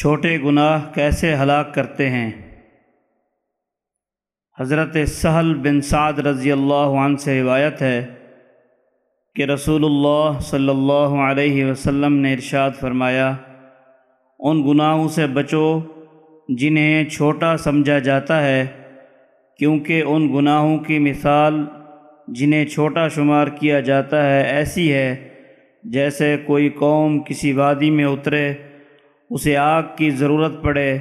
چھوٹے گناہ کیسے ہلاک کرتے ہیں؟ حضرت سہل بن سعد رضی اللہ عنہ سے روایت ہے کہ رسول اللہ صلی اللہ علیہ وسلم نے ارشاد فرمایا، ان گناہوں سے بچو جنہیں چھوٹا سمجھا جاتا ہے، کیونکہ ان گناہوں کی مثال جنہیں چھوٹا شمار کیا جاتا ہے ایسی ہے جیسے کوئی قوم کسی وادی میں اترے اسے آگ کی ضرورت پڑے۔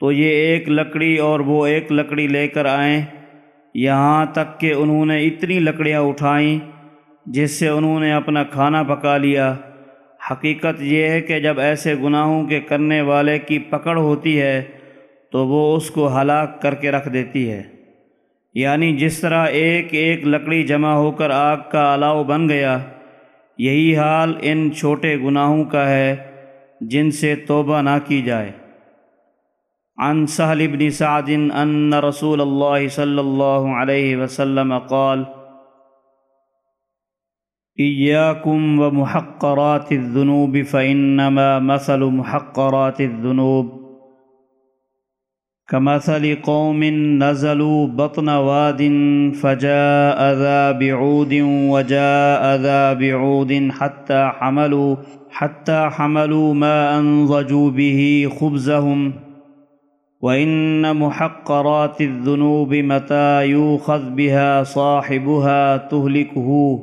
تو یہ ایک لکڑی اور وہ ایک لکڑی لے کر آئیں۔ یہاں تک کہ انہوں نے اتنی لکڑیاں اٹھائیں جس سے انہوں نے اپنا کھانا پکا لیا۔ حقیقت یہ ہے کہ جب ایسے گناہوں کے کرنے والے کی پکڑ ہوتی ہے، تو وہ اس کو ہلاک کر کے رکھ دیتی ہے۔ یعنی جس طرح ایک ایک لکڑی جمع ہو کر آگ کا الاؤ بن گیا، یہی حال ان چھوٹے گناہوں کا ہے۔ جن سے توبہ نہ کی جائے۔ عن سهل بن سعد ان رسول الله صلى الله عليه وسلم قال اياكم ومحقرات الذنوب فانما مثل محقرات الذنوب. كمثل قوم نزلوا بطن واد فجاء ذا بعود وجاء ذا بعود حتى حملوا حتى حملوا ما أنضجوا به خبزهم. وإن محقرات الذنوب متى يوخذ بها صاحبها تهلكه.